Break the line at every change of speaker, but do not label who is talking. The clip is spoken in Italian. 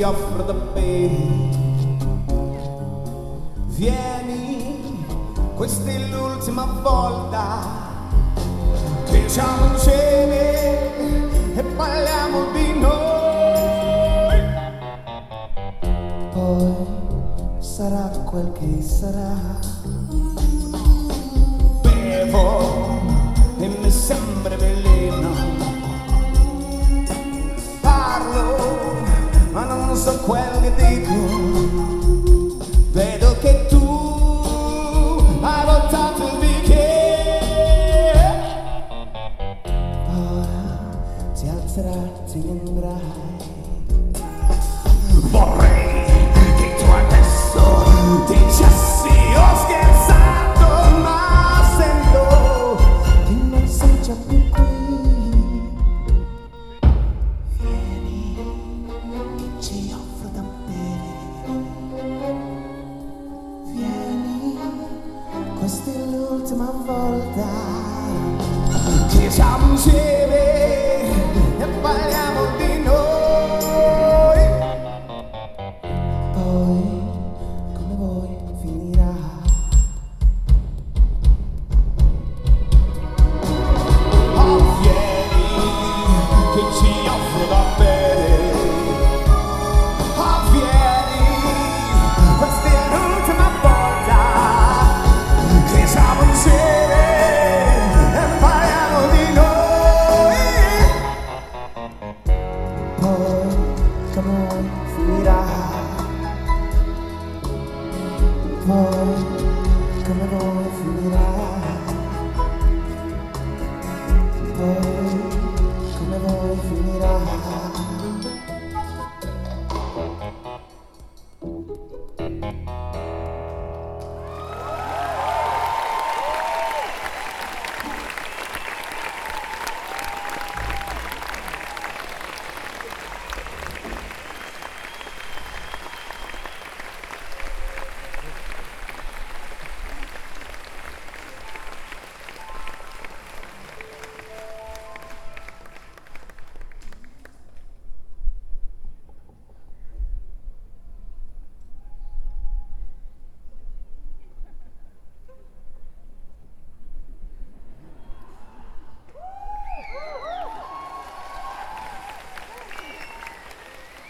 ti offro da bere. Vieni, questa è l'ultima volta che ci insieme e parliamo di noi. Poi sarà quel che sarà. Bevo quel che dico. Vedo che tu hai voltato il bicchiere. Ora ti alzerai, ti andrai. Vorrei questa è l'ultima volta che siamo insieme. come on, feet are. Come on, coming. Come on, coming.